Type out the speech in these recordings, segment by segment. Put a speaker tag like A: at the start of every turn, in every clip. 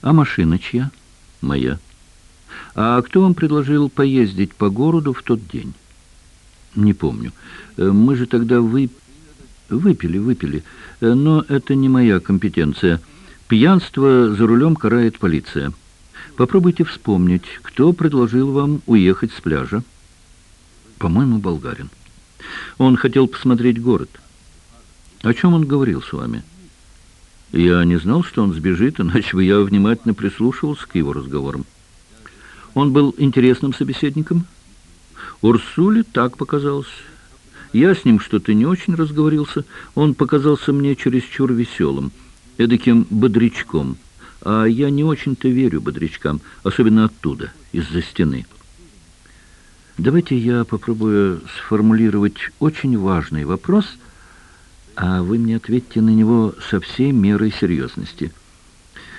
A: А машина чья? Моя. А кто вам предложил поездить по городу в тот день? Не помню. Э, мы же тогда вы... выпили, выпили. Э, но это не моя компетенция. Пьянство за рулем карает полиция. Попробуйте вспомнить, кто предложил вам уехать с пляжа. По-моему, болгарин. Он хотел посмотреть город. О чем он говорил с вами? Я не знал, что он сбежит, иначе бы я внимательно прислушивался к его разговорам. Он был интересным собеседником? Урсуле так показалось. Я с ним что-то не очень разговорился. Он показался мне чересчур веселым, эдаким бодрячком. А я не очень-то верю бодрячкам, особенно оттуда, из-за стены. Давайте я попробую сформулировать очень важный вопрос, а вы мне ответьте на него со всей мерой серьезности.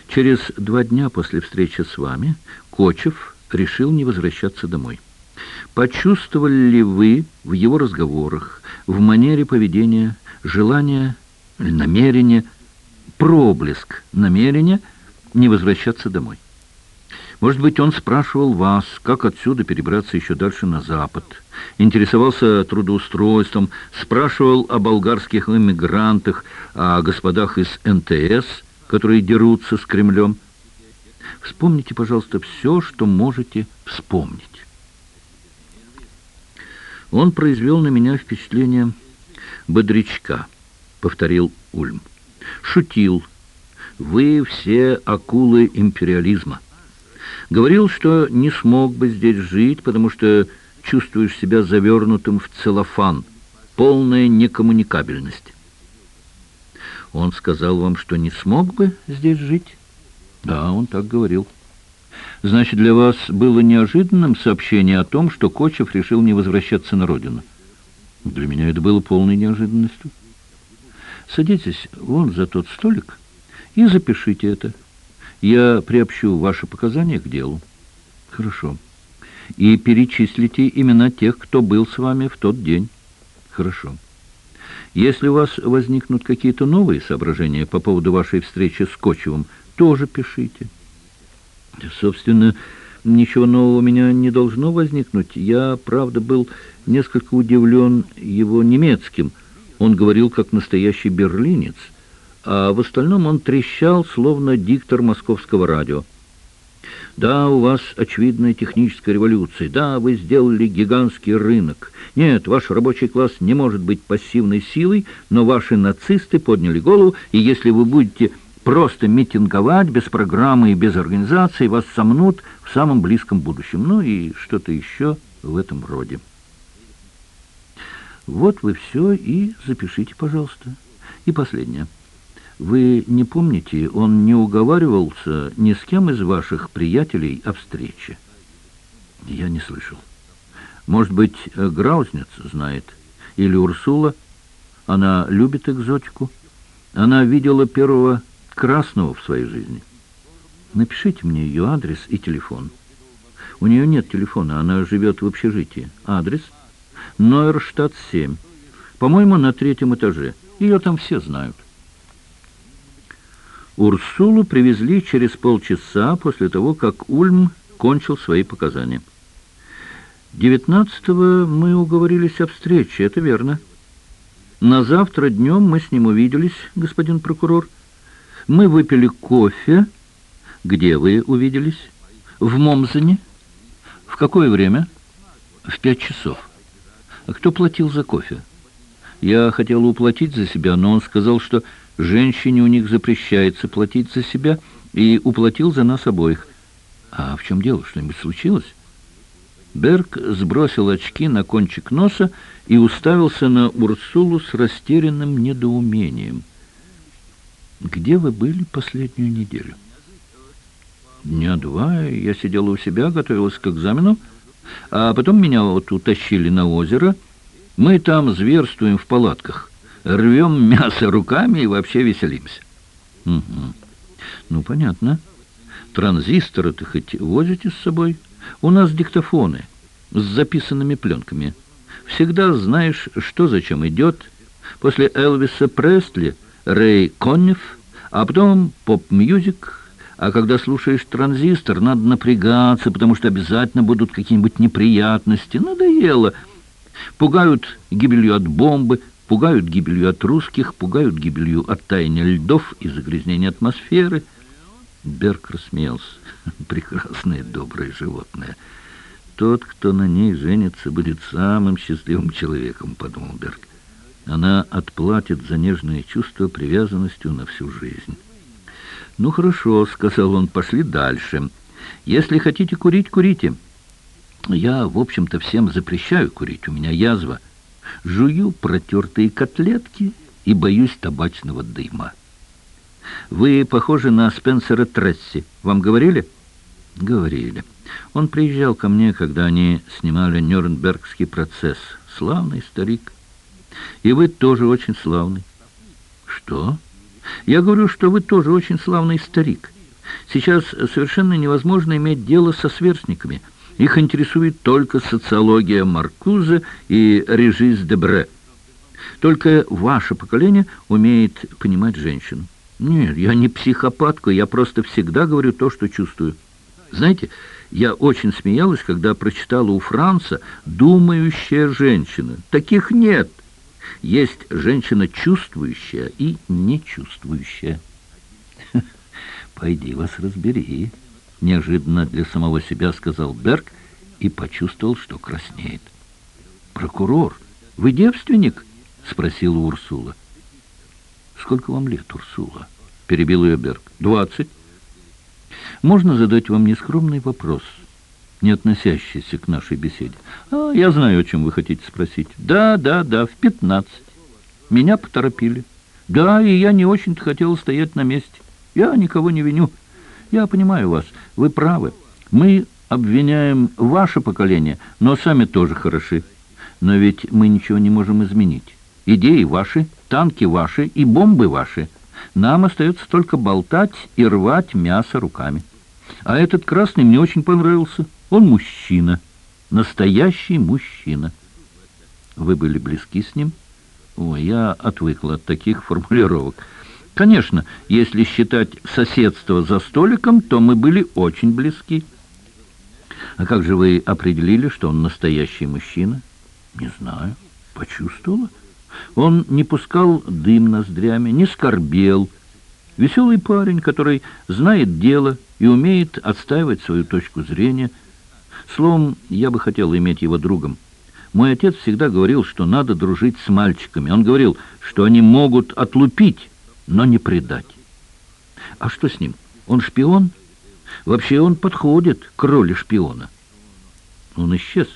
A: Через два дня после встречи с вами Кочев решил не возвращаться домой. Почувствовали ли вы в его разговорах, в манере поведения, желание, намерение, проблеск намерения не возвращаться домой? Может быть, он спрашивал вас, как отсюда перебраться еще дальше на запад, интересовался трудоустройством, спрашивал о болгарских иммигрантах, о господах из НТС, которые дерутся с Кремлем. Вспомните, пожалуйста, все, что можете вспомнить. Он произвел на меня впечатление бодрячка, повторил Ульм. Шутил. Вы все акулы империализма. Говорил, что не смог бы здесь жить, потому что чувствуешь себя завернутым в целлофан. Полная некоммуникабельность. Он сказал вам, что не смог бы здесь жить? Да, он так говорил. Значит, для вас было неожиданным сообщение о том, что Кочев решил не возвращаться на родину? Для меня это было полной неожиданностью. Садитесь вон за тот столик и запишите это. Я приобщу ваши показания к делу. Хорошо. И перечислите имена тех, кто был с вами в тот день. Хорошо. Если у вас возникнут какие-то новые соображения по поводу вашей встречи с Кочевым, тоже пишите. Собственно, ничего нового у меня не должно возникнуть. Я, правда, был несколько удивлен его немецким. Он говорил как настоящий берлинец – а в остальном он трещал, словно диктор московского радио. Да, у вас очевидная техническая революция. Да, вы сделали гигантский рынок. Нет, ваш рабочий класс не может быть пассивной силой, но ваши нацисты подняли голову, и если вы будете просто митинговать без программы и без организации, вас сомнут в самом близком будущем. Ну и что-то еще в этом роде. Вот вы все и запишите, пожалуйста. И последнее. Вы не помните, он не уговаривался ни с кем из ваших приятелей о встрече? Я не слышал. Может быть, Граузниц знает? Или Урсула? Она любит экзотику? Она видела первого красного в своей жизни. Напишите мне ее адрес и телефон. У нее нет телефона, она живет в общежитии. Адрес? Нойерштадт 7. По-моему, на третьем этаже. Ее там все знают. Урсулу привезли через полчаса после того, как Ульм кончил свои показания. Девятнадцатого мы уговорились о встрече, это верно. На завтра днем мы с ним увиделись, господин прокурор. Мы выпили кофе. Где вы увиделись? В Момзене. В какое время? В пять часов. А кто платил за кофе? Я хотел уплатить за себя, но он сказал, что Женщине у них запрещается платить за себя, и уплатил за нас обоих. А в чем дело? Что-нибудь случилось? Берг сбросил очки на кончик носа и уставился на Урсулу с растерянным недоумением. «Где вы были последнюю неделю?» «Дня два. Я сидела у себя, готовилась к экзамену, а потом меня вот утащили на озеро. Мы там зверствуем в палатках» рвем мясо руками и вообще веселимся. Угу. Ну, понятно. Транзисторы-то хоть возите с собой? У нас диктофоны с записанными пленками. Всегда знаешь, что зачем идет. После Элвиса Пресли Рэй Конниф, а потом поп-мьюзик, А когда слушаешь транзистор, надо напрягаться, потому что обязательно будут какие-нибудь неприятности. Надоело. Пугают гибелью от бомбы, пугают гибелью от русских, пугают гибелью от таяния льдов и загрязнения атмосферы. Берг рассмеялся. Прекрасное, доброе животное. Тот, кто на ней женится, будет самым счастливым человеком, подумал Берг. Она отплатит за нежные чувства привязанностью на всю жизнь. «Ну хорошо», — сказал он, — «пошли дальше. Если хотите курить, курите. Я, в общем-то, всем запрещаю курить, у меня язва. Жую протертые котлетки и боюсь табачного дыма». «Вы похожи на Спенсера Тресси. Вам говорили?» «Говорили. Он приезжал ко мне, когда они снимали Нюрнбергский процесс. Славный старик». И вы тоже очень славный. Что? Я говорю, что вы тоже очень славный старик. Сейчас совершенно невозможно иметь дело со сверстниками. Их интересует только социология Маркуза и Режис Дебре. Только ваше поколение умеет понимать женщину. Нет, я не психопатка, я просто всегда говорю то, что чувствую. Знаете, я очень смеялась, когда прочитала у Франца «Думающая женщина». Таких нет есть женщина чувствующая и нечувствующая. «Пойди вас разбери», — неожиданно для самого себя сказал Берг и почувствовал, что краснеет. «Прокурор, вы девственник?» — спросила Урсула. «Сколько вам лет, Урсула?» — перебил ее Берг. «Двадцать». «Можно задать вам нескромный вопрос?» не относящийся к нашей беседе. А, я знаю, о чем вы хотите спросить. Да, да, да, в пятнадцать. Меня поторопили. Да, и я не очень-то хотел стоять на месте. Я никого не виню. Я понимаю вас, вы правы. Мы обвиняем ваше поколение, но сами тоже хороши. Но ведь мы ничего не можем изменить. Идеи ваши, танки ваши и бомбы ваши. Нам остается только болтать и рвать мясо руками. А этот красный мне очень понравился. Он мужчина, настоящий мужчина. Вы были близки с ним? Ой, я отвыкла от таких формулировок. Конечно, если считать соседство за столиком, то мы были очень близки. А как же вы определили, что он настоящий мужчина? Не знаю. Почувствовала. Он не пускал дым ноздрями, не скорбел. Веселый парень, который знает дело и умеет отстаивать свою точку зрения – Словом, я бы хотел иметь его другом. Мой отец всегда говорил, что надо дружить с мальчиками. Он говорил, что они могут отлупить, но не предать. А что с ним? Он шпион? Вообще он подходит к роли шпиона. Он исчез.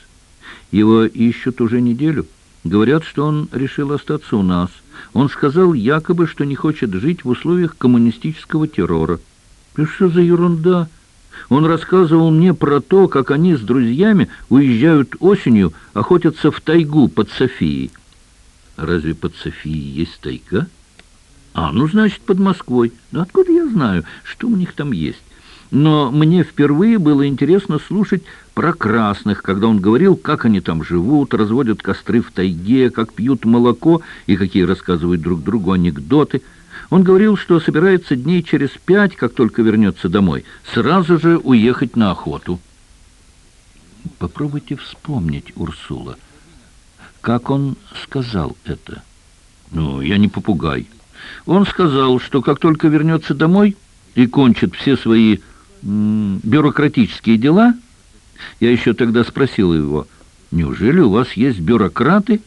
A: Его ищут уже неделю. Говорят, что он решил остаться у нас. Он сказал якобы, что не хочет жить в условиях коммунистического террора. И что за ерунда? Он рассказывал мне про то, как они с друзьями уезжают осенью охотятся в тайгу под Софией. Разве под Софией есть тайга? А, ну, значит, под Москвой. Ну, откуда я знаю, что у них там есть? Но мне впервые было интересно слушать про красных, когда он говорил, как они там живут, разводят костры в тайге, как пьют молоко и какие рассказывают друг другу анекдоты – он говорил, что собирается дней через пять, как только вернется домой, сразу же уехать на охоту. Попробуйте вспомнить, Урсула, как он сказал это. Ну, я не попугай. Он сказал, что как только вернется домой и кончит все свои бюрократические дела, я еще тогда спросил его, неужели у вас есть бюрократы?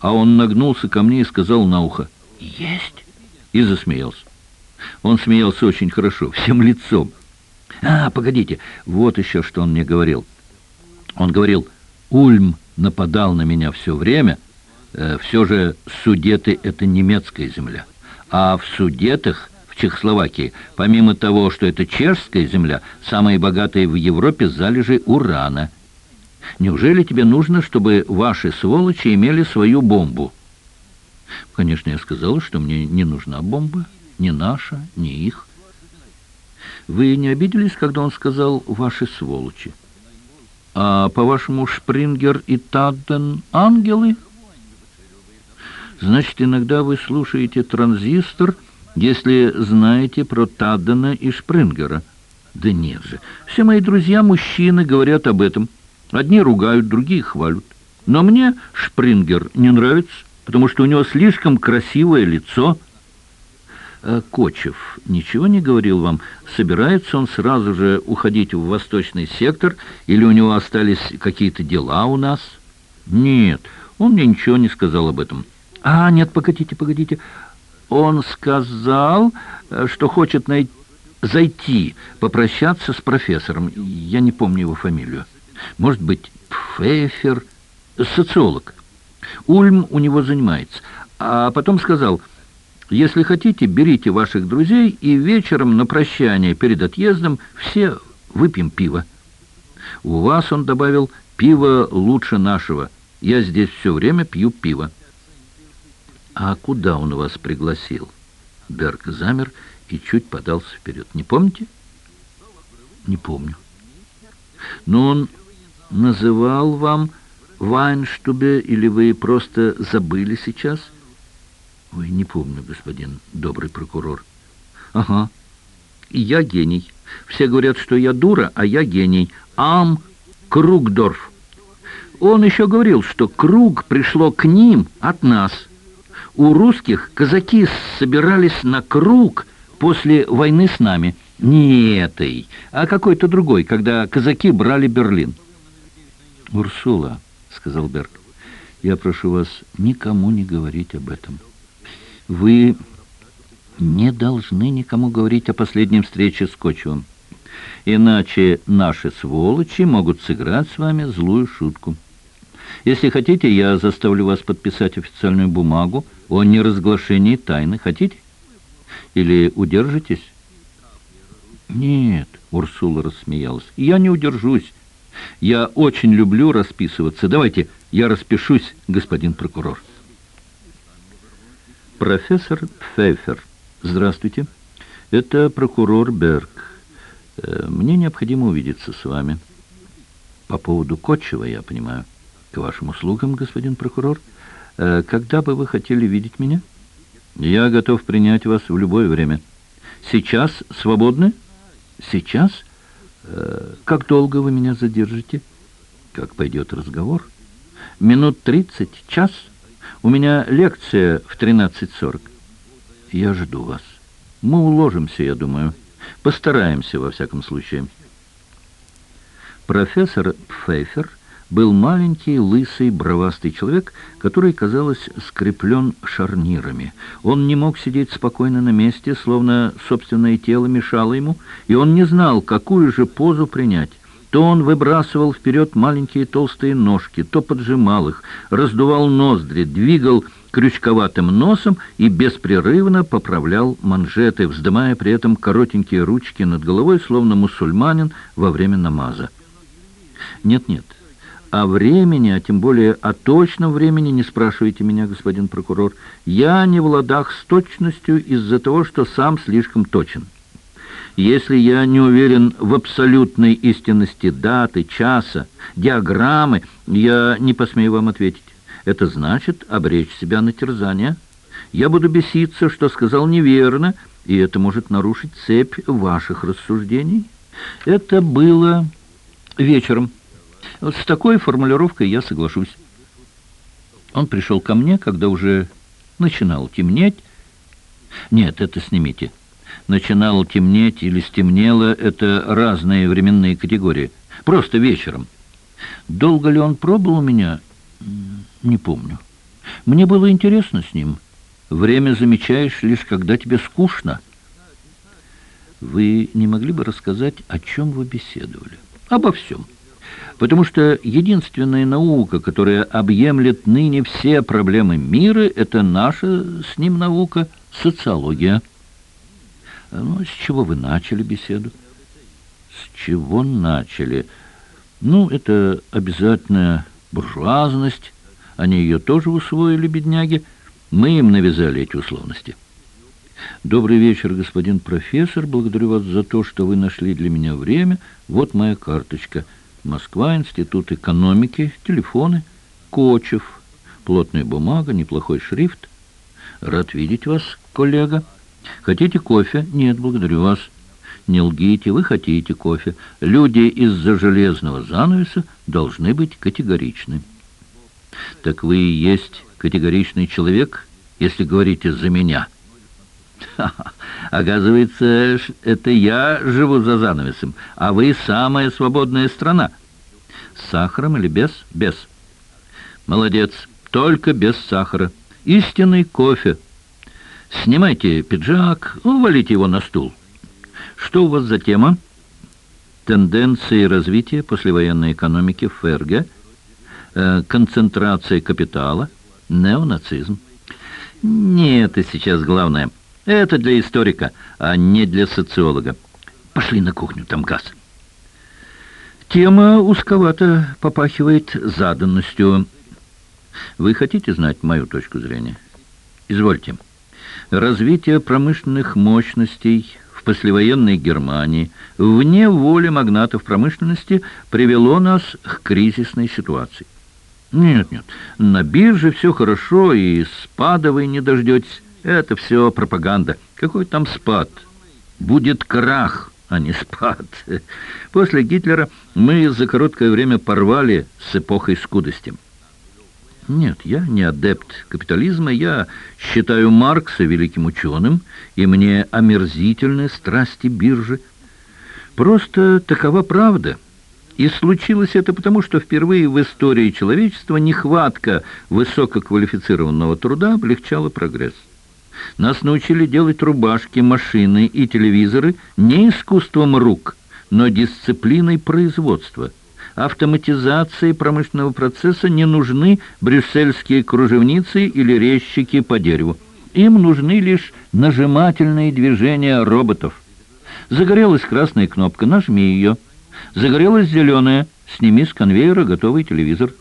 A: А он нагнулся ко мне и сказал на ухо, есть и засмеялся. Он смеялся очень хорошо, всем лицом. А, погодите, вот еще что он мне говорил. Он говорил, Ульм нападал на меня все время, э, все же Судеты — это немецкая земля. А в Судетах, в Чехословакии, помимо того, что это чешская земля, самые богатые в Европе залежи урана. Неужели тебе нужно, чтобы ваши сволочи имели свою бомбу?» Конечно, я сказала, что мне не нужна бомба, ни наша, ни их. Вы не обиделись, когда он сказал «ваши сволочи»? А, по-вашему, Шпрингер и Тадден — ангелы? Значит, иногда вы слушаете транзистор, если знаете про Таддена и Шпрингера — Да нет же. Все мои друзья-мужчины говорят об этом. Одни ругают, другие хвалят. Но мне Шпрингер не нравится, потому что у него слишком красивое лицо. А Кочев ничего не говорил вам? Собирается он сразу же уходить в восточный сектор, или у него остались какие-то дела у нас? Нет, он мне ничего не сказал об этом. А, нет, погодите, погодите. Он сказал, что хочет найти зайти, попрощаться с профессором. Я не помню его фамилию. Может быть, Пфефер, социолог. Ульм у него занимается. А потом сказал, если хотите, берите ваших друзей, и вечером на прощание перед отъездом все выпьем пиво. У вас, он добавил, пиво лучше нашего. Я здесь все время пью пиво. А куда он вас пригласил? Берг замер и чуть подался вперед. Не помните? Не помню. Но он называл вам Вайнштубе, или вы просто забыли сейчас? Ой, не помню, господин добрый прокурор. Ага. И я гений. Все говорят, что я дура, а я гений. Ам Кругдорф. Он еще говорил, что круг пришло к ним от нас. У русских казаки собирались на круг после войны с нами. Не этой, а какой-то другой, когда казаки брали Берлин. «Урсула», — сказал Берг, — «я прошу вас никому не говорить об этом. Вы не должны никому говорить о последней встрече с Кочевым, иначе наши сволочи могут сыграть с вами злую шутку. Если хотите, я заставлю вас подписать официальную бумагу о неразглашении тайны. Хотите?» Или удержитесь?» «Нет», — Урсула рассмеялась, — «я не удержусь. Я очень люблю расписываться. Давайте я распишусь, господин прокурор». «Профессор Пфейфер, здравствуйте. Это прокурор Берг. Э, мне необходимо увидеться с вами. По поводу Котчева, я понимаю. К вашим услугам, господин прокурор. Э, когда бы вы хотели видеть меня?» Я готов принять вас в любое время. Сейчас свободны? Сейчас? Э, как долго вы меня задержите? Как пойдет разговор? Минут тридцать, час? У меня лекция в 13.40. Я жду вас. Мы уложимся, я думаю. Постараемся, во всяком случае. Профессор Пфейфер был маленький, лысый, бровастый человек, который, казалось, скреплен шарнирами. Он не мог сидеть спокойно на месте, словно собственное тело мешало ему, и он не знал, какую же позу принять. То он выбрасывал вперед маленькие толстые ножки, то поджимал их, раздувал ноздри, двигал крючковатым носом и беспрерывно поправлял манжеты, вздымая при этом коротенькие ручки над головой, словно мусульманин во время намаза. Нет-нет, о времени, а тем более о точном времени не спрашивайте меня, господин прокурор. Я не в ладах с точностью из-за того, что сам слишком точен. Если я не уверен в абсолютной истинности даты, часа, диаграммы, я не посмею вам ответить. Это значит обречь себя на терзание. Я буду беситься, что сказал неверно, и это может нарушить цепь ваших рассуждений. Это было вечером. Вот с такой формулировкой я соглашусь. Он пришел ко мне, когда уже начинало темнеть. Нет, это снимите. Начинало темнеть или стемнело — это разные временные категории. Просто вечером. Долго ли он пробыл у меня? Не помню. Мне было интересно с ним. Время замечаешь лишь, когда тебе скучно. Вы не могли бы рассказать, о чем вы беседовали? Обо всем потому что единственная наука, которая объемлет ныне все проблемы мира, это наша с ним наука – социология. Ну, с чего вы начали беседу? С чего начали? Ну, это обязательная буржуазность. Они ее тоже усвоили, бедняги. Мы им навязали эти условности. Добрый вечер, господин профессор. Благодарю вас за то, что вы нашли для меня время. Вот моя карточка – Москва, Институт экономики, телефоны, Кочев, плотная бумага, неплохой шрифт. Рад видеть вас, коллега. Хотите кофе? Нет, благодарю вас. Не лгите, вы хотите кофе. Люди из-за железного занавеса должны быть категоричны. Так вы и есть категоричный человек, если говорите «за меня». Оказывается, это я живу за занавесом, а вы самая свободная страна. С сахаром или без? Без. Молодец, только без сахара. Истинный кофе. Снимайте пиджак, увалите его на стул. Что у вас за тема? Тенденции развития послевоенной экономики ФРГ, э, концентрация капитала, неонацизм. Не это сейчас главное. Это для историка, а не для социолога. Пошли на кухню, там газ. Тема узковато попахивает заданностью. Вы хотите знать мою точку зрения? Извольте. Развитие промышленных мощностей в послевоенной Германии вне воли магнатов промышленности привело нас к кризисной ситуации. Нет, нет, на бирже все хорошо, и спада вы не дождетесь. Это все пропаганда. Какой там спад? Будет крах, а не спад. После Гитлера мы за короткое время порвали с эпохой скудости. Нет, я не адепт капитализма, я считаю Маркса великим ученым, и мне омерзительны страсти биржи. Просто такова правда. И случилось это потому, что впервые в истории человечества нехватка высококвалифицированного труда облегчала прогресс. Нас научили делать рубашки, машины и телевизоры не искусством рук, но дисциплиной производства. Автоматизации промышленного процесса не нужны брюссельские кружевницы или резчики по дереву. Им нужны лишь нажимательные движения роботов. Загорелась красная кнопка, нажми ее. Загорелась зеленая, сними с конвейера готовый телевизор.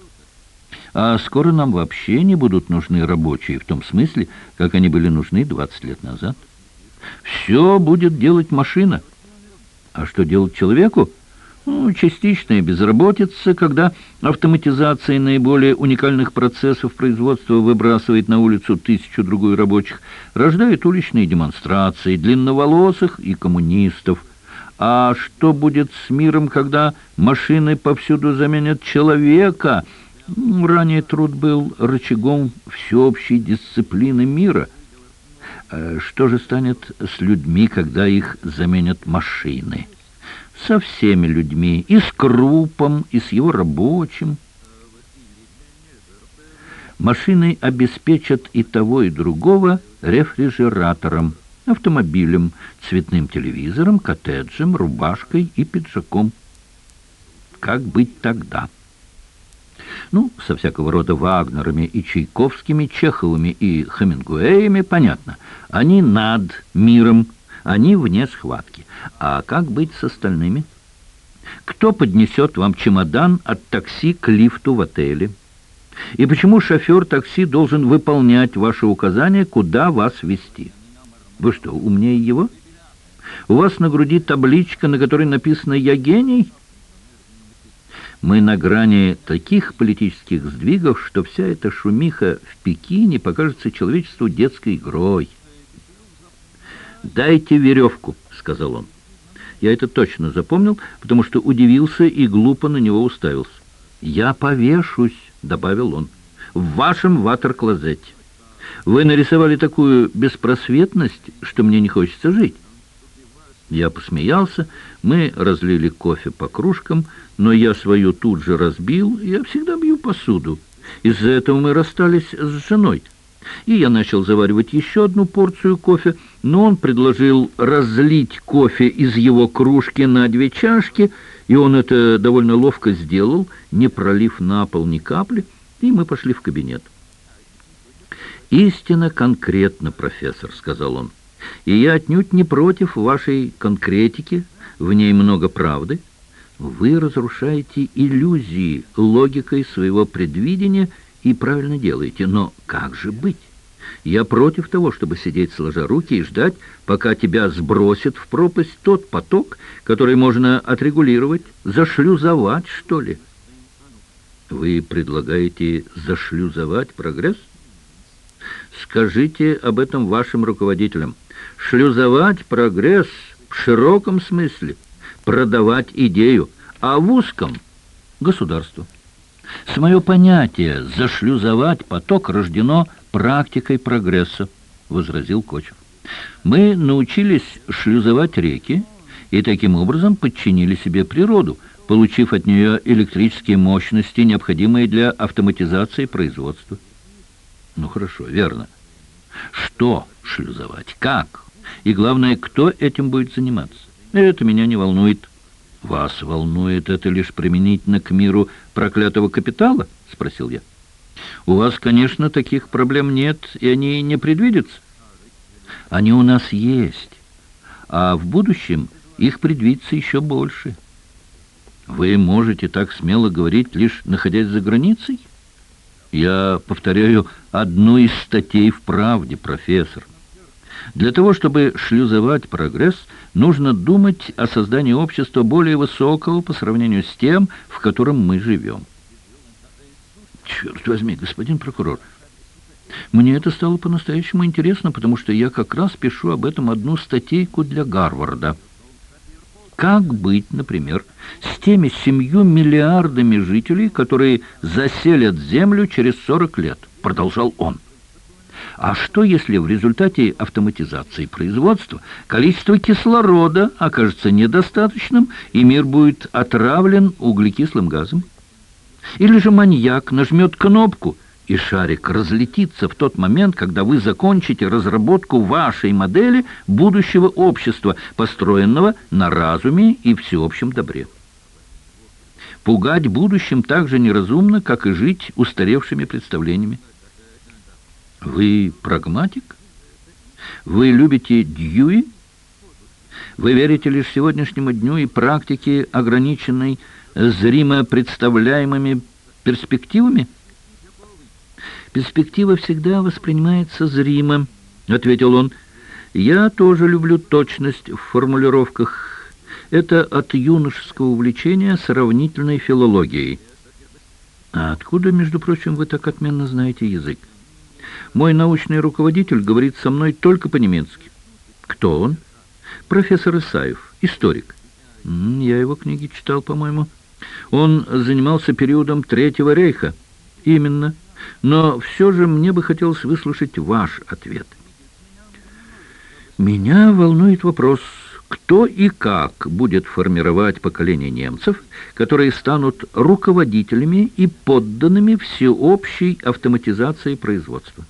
A: А скоро нам вообще не будут нужны рабочие, в том смысле, как они были нужны 20 лет назад. Все будет делать машина. А что делать человеку? Ну, частичная безработица, когда автоматизация наиболее уникальных процессов производства выбрасывает на улицу тысячу-другую рабочих, рождает уличные демонстрации длинноволосых и коммунистов. А что будет с миром, когда машины повсюду заменят человека – Ранее труд был рычагом всеобщей дисциплины мира. Э, что же станет с людьми, когда их заменят машины? Со всеми людьми, и с Крупом, и с его рабочим. Машины обеспечат и того, и другого рефрижератором, автомобилем, цветным телевизором, коттеджем, рубашкой и пиджаком. Как быть тогда? Ну, со всякого рода Вагнерами и Чайковскими, Чеховыми и Хемингуэями, понятно. Они над миром, они вне схватки. А как быть с остальными? Кто поднесет вам чемодан от такси к лифту в отеле? И почему шофер такси должен выполнять ваши указания, куда вас везти? Вы что, умнее его? У вас на груди табличка, на которой написано «Я гений»? Мы на грани таких политических сдвигов, что вся эта шумиха в Пекине покажется человечеству детской игрой. «Дайте веревку», — сказал он. Я это точно запомнил, потому что удивился и глупо на него уставился. «Я повешусь», — добавил он, — «в вашем ватер-клозете. Вы нарисовали такую беспросветность, что мне не хочется жить». Я посмеялся, мы разлили кофе по кружкам, но я свою тут же разбил, я всегда бью посуду. Из-за этого мы расстались с женой. И я начал заваривать еще одну порцию кофе, но он предложил разлить кофе из его кружки на две чашки, и он это довольно ловко сделал, не пролив на пол ни капли, и мы пошли в кабинет. «Истина конкретно, профессор», — сказал он и я отнюдь не против вашей конкретики, в ней много правды. Вы разрушаете иллюзии логикой своего предвидения и правильно делаете. Но как же быть? Я против того, чтобы сидеть сложа руки и ждать, пока тебя сбросит в пропасть тот поток, который можно отрегулировать, зашлюзовать, что ли. Вы предлагаете зашлюзовать прогресс? Скажите об этом вашим руководителям. Шлюзовать прогресс В широком смысле продавать идею, а в узком — государству. С мое понятие «зашлюзовать поток» рождено практикой прогресса, — возразил Кочев. Мы научились шлюзовать реки и таким образом подчинили себе природу, получив от нее электрические мощности, необходимые для автоматизации производства. Ну хорошо, верно. Что шлюзовать? Как? И главное, кто этим будет заниматься? Это меня не волнует. Вас волнует это лишь применительно к миру проклятого капитала? Спросил я. У вас, конечно, таких проблем нет, и они не предвидятся. Они у нас есть, а в будущем их предвидится еще больше. Вы можете так смело говорить, лишь находясь за границей? Я повторяю одну из статей в «Правде», профессор. Для того, чтобы шлюзовать прогресс, нужно думать о создании общества более высокого по сравнению с тем, в котором мы живем. Черт возьми, господин прокурор, мне это стало по-настоящему интересно, потому что я как раз пишу об этом одну статейку для Гарварда. Как быть, например, с теми семью миллиардами жителей, которые заселят Землю через 40 лет? Продолжал он. А что, если в результате автоматизации производства количество кислорода окажется недостаточным, и мир будет отравлен углекислым газом? Или же маньяк нажмет кнопку, и шарик разлетится в тот момент, когда вы закончите разработку вашей модели будущего общества, построенного на разуме и всеобщем добре. Пугать будущим так же неразумно, как и жить устаревшими представлениями. Вы прагматик? Вы любите Дьюи? Вы верите лишь сегодняшнему дню и практике, ограниченной зримо представляемыми перспективами? Перспектива всегда воспринимается зримо, ответил он. Я тоже люблю точность в формулировках. Это от юношеского увлечения сравнительной филологией. А откуда, между прочим, вы так отменно знаете язык? Мой научный руководитель говорит со мной только по-немецки. Кто он? Профессор Исаев, историк. Я его книги читал, по-моему. Он занимался периодом Третьего рейха. Именно. Но все же мне бы хотелось выслушать ваш ответ. Меня волнует вопрос, кто и как будет формировать поколение немцев, которые станут руководителями и подданными всеобщей автоматизации производства.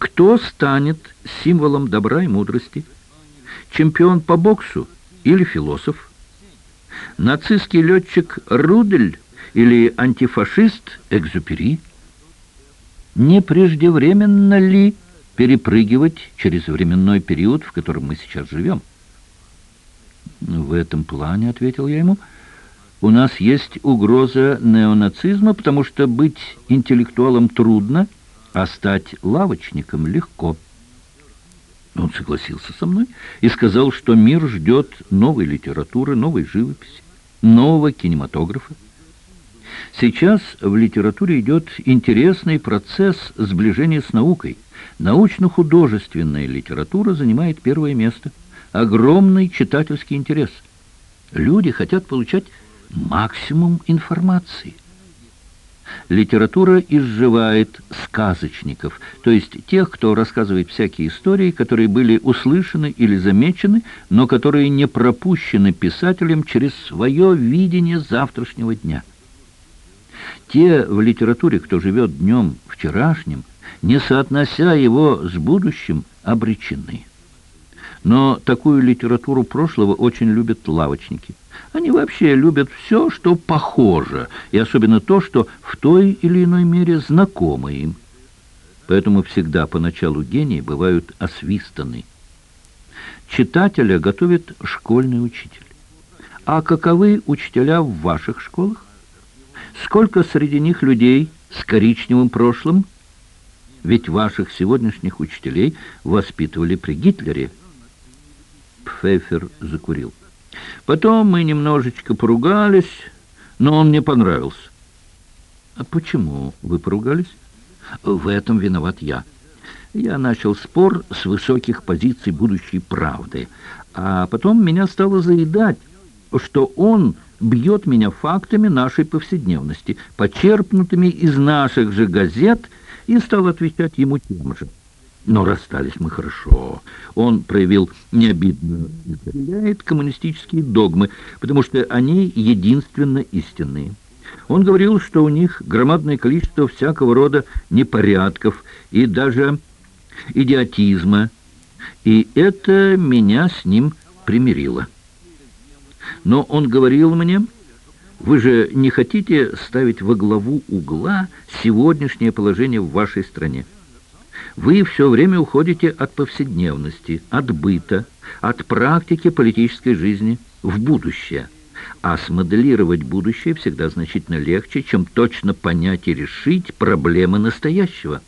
A: Кто станет символом добра и мудрости? Чемпион по боксу или философ? Нацистский летчик Рудель или антифашист Экзюпери? Не преждевременно ли перепрыгивать через временной период, в котором мы сейчас живем? В этом плане, ответил я ему, у нас есть угроза неонацизма, потому что быть интеллектуалом трудно – а стать лавочником легко. Он согласился со мной и сказал, что мир ждет новой литературы, новой живописи, нового кинематографа. Сейчас в литературе идет интересный процесс сближения с наукой. Научно-художественная литература занимает первое место. Огромный читательский интерес. Люди хотят получать максимум информации – Литература изживает сказочников, то есть тех, кто рассказывает всякие истории, которые были услышаны или замечены, но которые не пропущены писателем через свое видение завтрашнего дня. Те в литературе, кто живет днем вчерашним, не соотнося его с будущим, обречены. Но такую литературу прошлого очень любят лавочники. Они вообще любят все, что похоже, и особенно то, что в той или иной мере знакомо им. Поэтому всегда поначалу гении бывают освистаны. Читателя готовит школьный учитель. А каковы учителя в ваших школах? Сколько среди них людей с коричневым прошлым? Ведь ваших сегодняшних учителей воспитывали при Гитлере. Пфефер закурил. Потом мы немножечко поругались, но он мне понравился. А почему вы поругались? В этом виноват я. Я начал спор с высоких позиций будущей правды, А потом меня стало заедать, что он бьет меня фактами нашей повседневности, почерпнутыми из наших же газет, и стал отвечать ему тем же. Но расстались мы хорошо. Он проявил необидную разделяет коммунистические догмы, потому что они единственно истинные. Он говорил, что у них громадное количество всякого рода непорядков и даже идиотизма, и это меня с ним примирило. Но он говорил мне, вы же не хотите ставить во главу угла сегодняшнее положение в вашей стране. Вы все время уходите от повседневности, от быта, от практики политической жизни в будущее. А смоделировать будущее всегда значительно легче, чем точно понять и решить проблемы настоящего.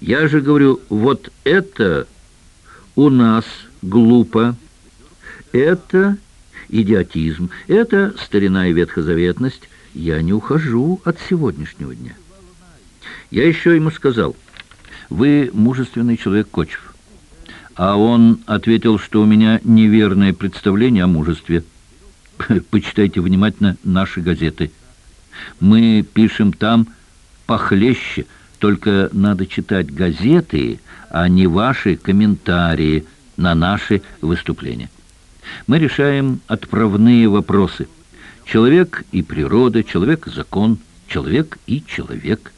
A: Я же говорю, вот это у нас глупо, это идиотизм, это старина и ветхозаветность. Я не ухожу от сегодняшнего дня. Я еще ему сказал, вы мужественный человек, Кочев. А он ответил, что у меня неверное представление о мужестве. Почитайте внимательно наши газеты. Мы пишем там похлеще, только надо читать газеты, а не ваши комментарии на наши выступления. Мы решаем отправные вопросы. Человек и природа, человек закон, человек и человек.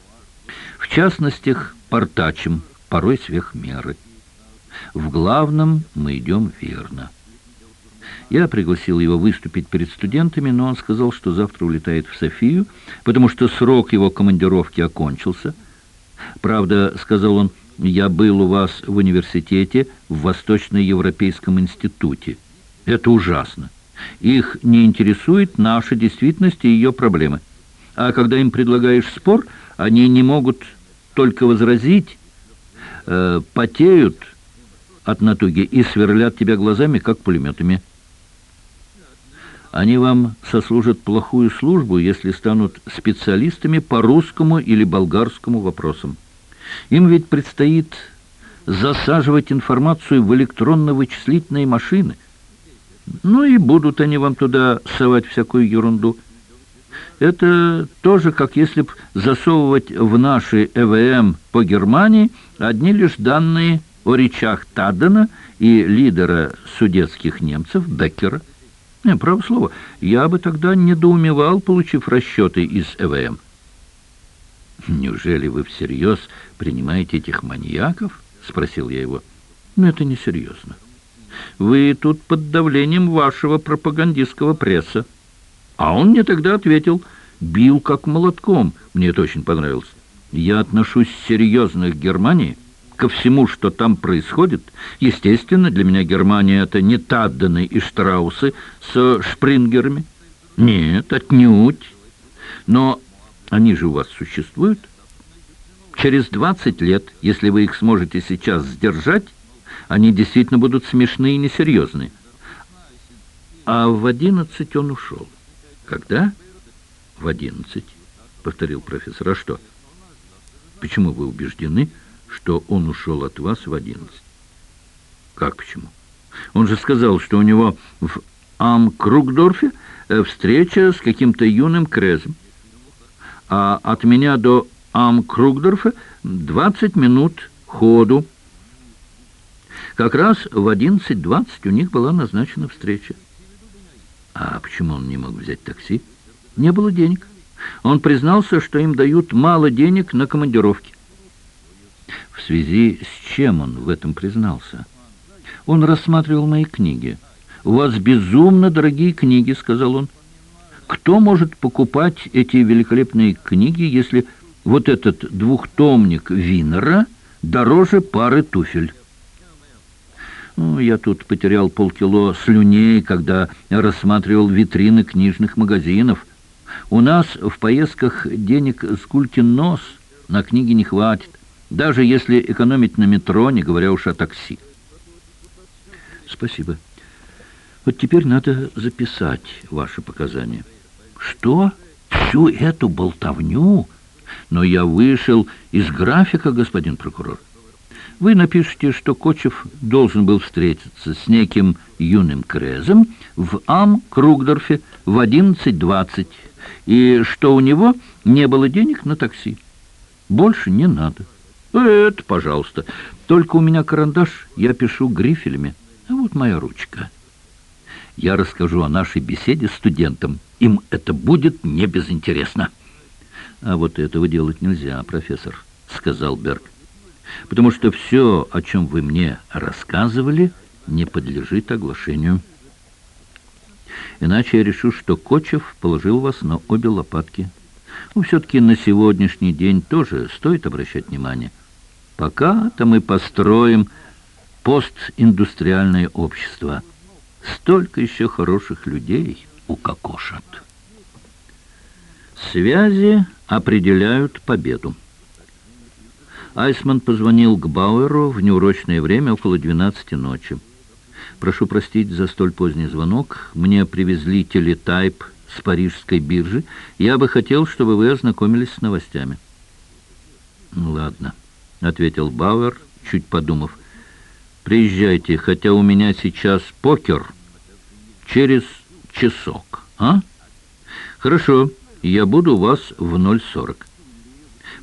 A: В частностях портачим, порой сверх меры. В главном мы идем верно. Я пригласил его выступить перед студентами, но он сказал, что завтра улетает в Софию, потому что срок его командировки окончился. Правда, сказал он, я был у вас в университете в Восточноевропейском институте. Это ужасно. Их не интересует наша действительность и ее проблемы. А когда им предлагаешь спор, они не могут только возразить, э, потеют от натуги и сверлят тебя глазами, как пулеметами. Они вам сослужат плохую службу, если станут специалистами по русскому или болгарскому вопросам. Им ведь предстоит засаживать информацию в электронно-вычислительные машины. Ну и будут они вам туда совать всякую ерунду. Это тоже как если б засовывать в наши ЭВМ по Германии одни лишь данные о речах Таддена и лидера судетских немцев Беккера. Не, право слово, я бы тогда недоумевал, получив расчеты из ЭВМ. «Неужели вы всерьез принимаете этих маньяков?» — спросил я его. «Ну, это несерьезно. Вы тут под давлением вашего пропагандистского пресса». А он мне тогда ответил, бил как молотком. Мне это очень понравилось. Я отношусь серьезно к Германии, ко всему, что там происходит. Естественно, для меня Германия — это не Таддены и Штраусы с Шпрингерами. Нет, отнюдь. Но они же у вас существуют. Через 20 лет, если вы их сможете сейчас сдержать, они действительно будут смешные и несерьезные. А в 11 он ушел. «Когда?» «В одиннадцать», — повторил профессор. «А что?» «Почему вы убеждены, что он ушел от вас в одиннадцать?» «Как почему?» «Он же сказал, что у него в Амкругдорфе э, встреча с каким-то юным Крезом, а от меня до Амкругдорфа двадцать минут ходу. Как раз в одиннадцать двадцать у них была назначена встреча. А почему он не мог взять такси? Не было денег. Он признался, что им дают мало денег на командировки. В связи с чем он в этом признался? Он рассматривал мои книги. «У вас безумно дорогие книги», — сказал он. «Кто может покупать эти великолепные книги, если вот этот двухтомник Винера дороже пары туфель?» Ну, я тут потерял полкило слюней, когда рассматривал витрины книжных магазинов. У нас в поездках денег с кулькин нос, на книги не хватит, даже если экономить на метро, не говоря уж о такси. Спасибо. Вот теперь надо записать ваши показания. Что? Всю эту болтовню? Но я вышел из графика, господин прокурор. Вы напишите, что Кочев должен был встретиться с неким юным Крезом в Ам-Кругдорфе в 11.20, и что у него не было денег на такси. Больше не надо. Это, пожалуйста. Только у меня карандаш, я пишу грифелями. А вот моя ручка. Я расскажу о нашей беседе студентам. Им это будет не безинтересно. А вот этого делать нельзя, профессор, сказал Берг потому что все, о чем вы мне рассказывали, не подлежит оглашению. Иначе я решу, что Кочев положил вас на обе лопатки. Ну, все-таки на сегодняшний день тоже стоит обращать внимание. Пока-то мы построим постиндустриальное общество. Столько еще хороших людей укокошат. Связи определяют победу. Айсман позвонил к Бауэру в неурочное время около 12 ночи. «Прошу простить за столь поздний звонок. Мне привезли телетайп с парижской биржи. Я бы хотел, чтобы вы ознакомились с новостями». «Ну, «Ладно», — ответил Бауэр, чуть подумав. «Приезжайте, хотя у меня сейчас покер через часок, а?» «Хорошо, я буду у вас в 0.40».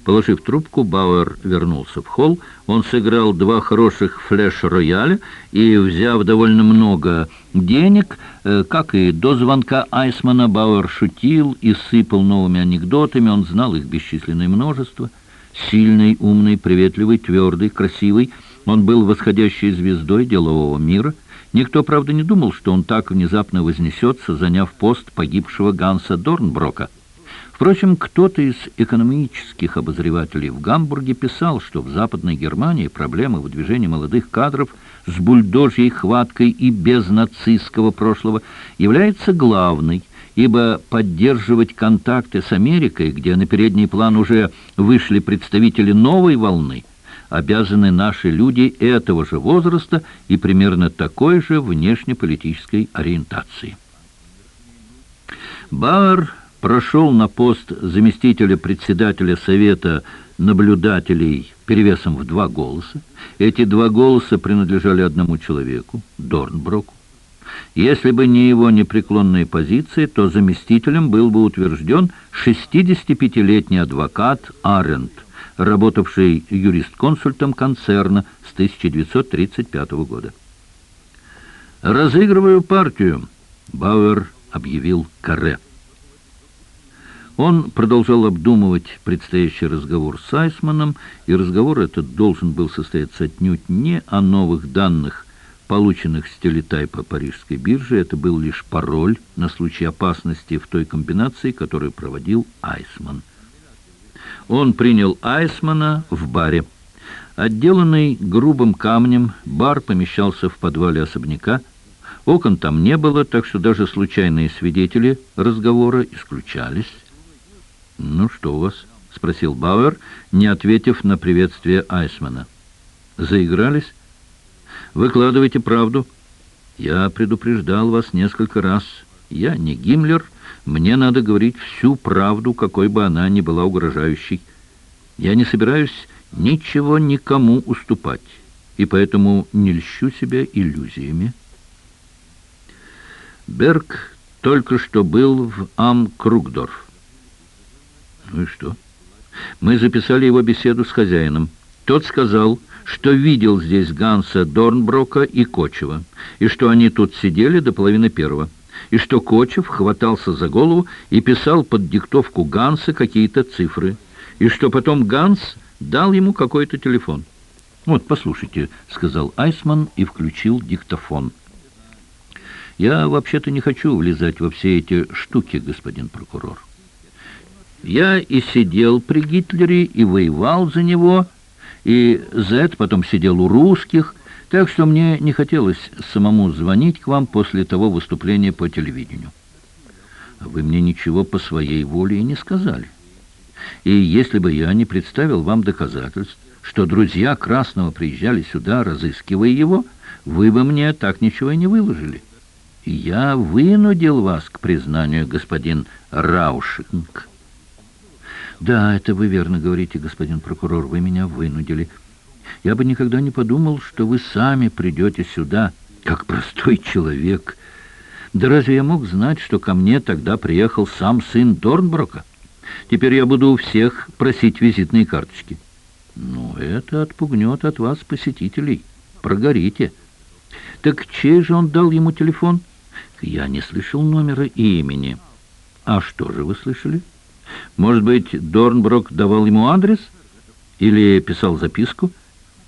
A: Положив трубку, Бауэр вернулся в холл. Он сыграл два хороших флеш-рояля и, взяв довольно много денег, э, как и до звонка Айсмана, Бауэр шутил и сыпал новыми анекдотами. Он знал их бесчисленное множество. Сильный, умный, приветливый, твердый, красивый. Он был восходящей звездой делового мира. Никто, правда, не думал, что он так внезапно вознесется, заняв пост погибшего Ганса Дорнброка. Впрочем, кто-то из экономических обозревателей в Гамбурге писал, что в Западной Германии проблема выдвижения молодых кадров с бульдожьей хваткой и без нацистского прошлого является главной, ибо поддерживать контакты с Америкой, где на передний план уже вышли представители новой волны, обязаны наши люди этого же возраста и примерно такой же внешнеполитической ориентации. Бауэр прошел на пост заместителя председателя Совета наблюдателей перевесом в два голоса. Эти два голоса принадлежали одному человеку, Дорнброку. Если бы не его непреклонные позиции, то заместителем был бы утвержден 65-летний адвокат Аренд, работавший юрист-консультом концерна с 1935 года. «Разыгрываю партию», — Бауэр объявил Каре. Он продолжал обдумывать предстоящий разговор с Айсманом, и разговор этот должен был состояться отнюдь не о новых данных, полученных с телетайпа парижской биржи. Это был лишь пароль на случай опасности в той комбинации, которую проводил Айсман. Он принял Айсмана в баре. Отделанный грубым камнем, бар помещался в подвале особняка. Окон там не было, так что даже случайные свидетели разговора исключались. «Ну что у вас?» — спросил Бауэр, не ответив на приветствие Айсмана. «Заигрались? Выкладывайте правду. Я предупреждал вас несколько раз. Я не Гиммлер, мне надо говорить всю правду, какой бы она ни была угрожающей. Я не собираюсь ничего никому уступать, и поэтому не льщу себя иллюзиями». Берг только что был в Ам-Кругдорф. Ну и что? Мы записали его беседу с хозяином. Тот сказал, что видел здесь Ганса Дорнброка и Кочева, и что они тут сидели до половины первого, и что Кочев хватался за голову и писал под диктовку Ганса какие-то цифры, и что потом Ганс дал ему какой-то телефон. «Вот, послушайте», — сказал Айсман и включил диктофон. «Я вообще-то не хочу влезать во все эти штуки, господин прокурор. Я и сидел при Гитлере, и воевал за него, и это потом сидел у русских, так что мне не хотелось самому звонить к вам после того выступления по телевидению. Вы мне ничего по своей воле и не сказали. И если бы я не представил вам доказательств, что друзья Красного приезжали сюда, разыскивая его, вы бы мне так ничего и не выложили. Я вынудил вас к признанию, господин Раушинг». «Да, это вы верно говорите, господин прокурор, вы меня вынудили. Я бы никогда не подумал, что вы сами придете сюда, как простой человек. Да разве я мог знать, что ко мне тогда приехал сам сын Дорнброка? Теперь я буду у всех просить визитные карточки. Ну, это отпугнет от вас посетителей. Прогорите. Так чей же он дал ему телефон? Я не слышал номера и имени. А что же вы слышали? Может быть, Дорнброк давал ему адрес? Или писал записку?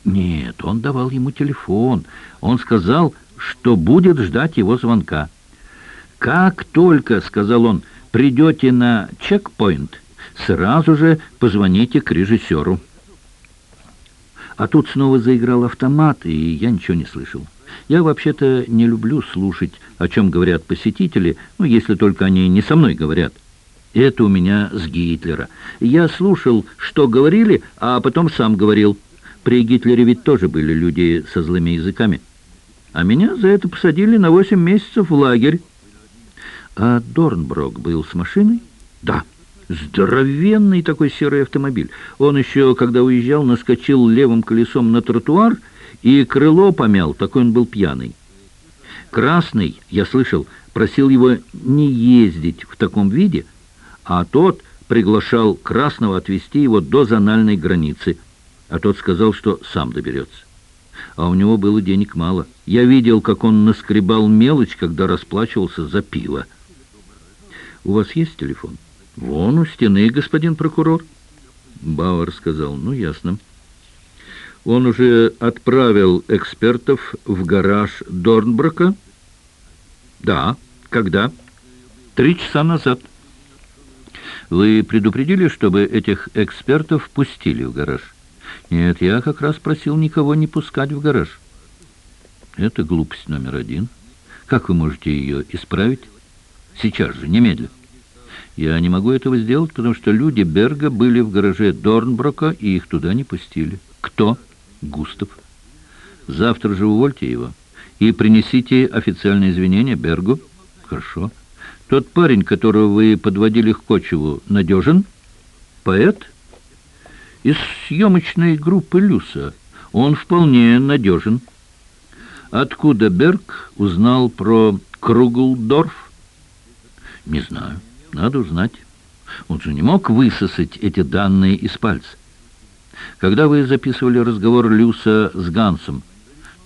A: Нет, он давал ему телефон. Он сказал, что будет ждать его звонка. «Как только, — сказал он, — придете на чекпоинт, сразу же позвоните к режиссеру». А тут снова заиграл автомат, и я ничего не слышал. Я вообще-то не люблю слушать, о чем говорят посетители, ну, если только они не со мной говорят. Это у меня с Гитлера. Я слушал, что говорили, а потом сам говорил. При Гитлере ведь тоже были люди со злыми языками. А меня за это посадили на восемь месяцев в лагерь. А Дорнброк был с машиной? Да. Здоровенный такой серый автомобиль. Он еще, когда уезжал, наскочил левым колесом на тротуар и крыло помял, такой он был пьяный. Красный, я слышал, просил его не ездить в таком виде, а тот приглашал Красного отвезти его до зональной границы, а тот сказал, что сам доберется. А у него было денег мало. Я видел, как он наскребал мелочь, когда расплачивался за пиво. «У вас есть телефон?» «Вон у стены, господин прокурор». Бауэр сказал, «Ну, ясно». Он уже отправил экспертов в гараж Дорнброка? Да. Когда? Три часа назад. Вы предупредили, чтобы этих экспертов пустили в гараж? Нет, я как раз просил никого не пускать в гараж. Это глупость номер один. Как вы можете ее исправить? Сейчас же, немедленно. Я не могу этого сделать, потому что люди Берга были в гараже Дорнброка, и их туда не пустили. Кто? Густав. Завтра же увольте его и принесите официальные извинения Бергу. Хорошо. Тот парень, которого вы подводили к Кочеву, надежен? Поэт? Из съемочной группы «Люса». Он вполне надежен. Откуда Берг узнал про Круглдорф? Не знаю. Надо узнать. Он же не мог высосать эти данные из пальца. Когда вы записывали разговор Люса с Гансом,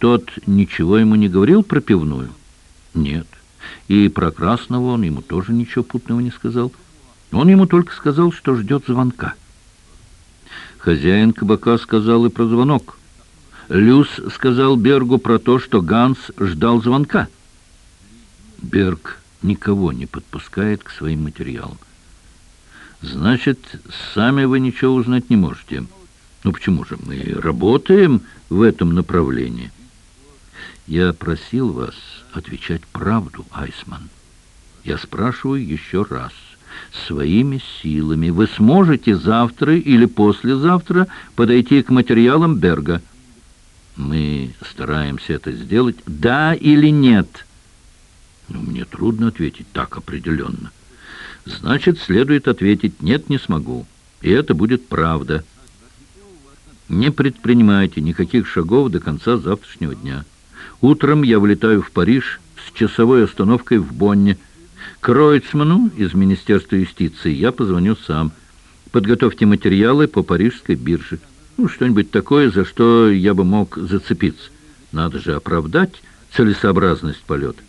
A: тот ничего ему не говорил про пивную? Нет. И про Красного он ему тоже ничего путного не сказал. Он ему только сказал, что ждет звонка. Хозяин кабака сказал и про звонок. Люс сказал Бергу про то, что Ганс ждал звонка. Берг никого не подпускает к своим материалам. Значит, сами вы ничего узнать не можете. Ну почему же? Мы работаем в этом направлении. Я просил вас отвечать правду, Айсман. Я спрашиваю еще раз. Своими силами вы сможете завтра или послезавтра подойти к материалам Берга? Мы стараемся это сделать. Да или нет? Ну, мне трудно ответить так определенно. Значит, следует ответить «нет, не смогу». И это будет правда. Не предпринимайте никаких шагов до конца завтрашнего дня. Утром я вылетаю в Париж с часовой остановкой в Бонне. К Ройцману из Министерства юстиции я позвоню сам. Подготовьте материалы по парижской бирже. Ну, что-нибудь такое, за что я бы мог зацепиться. Надо же оправдать целесообразность полета.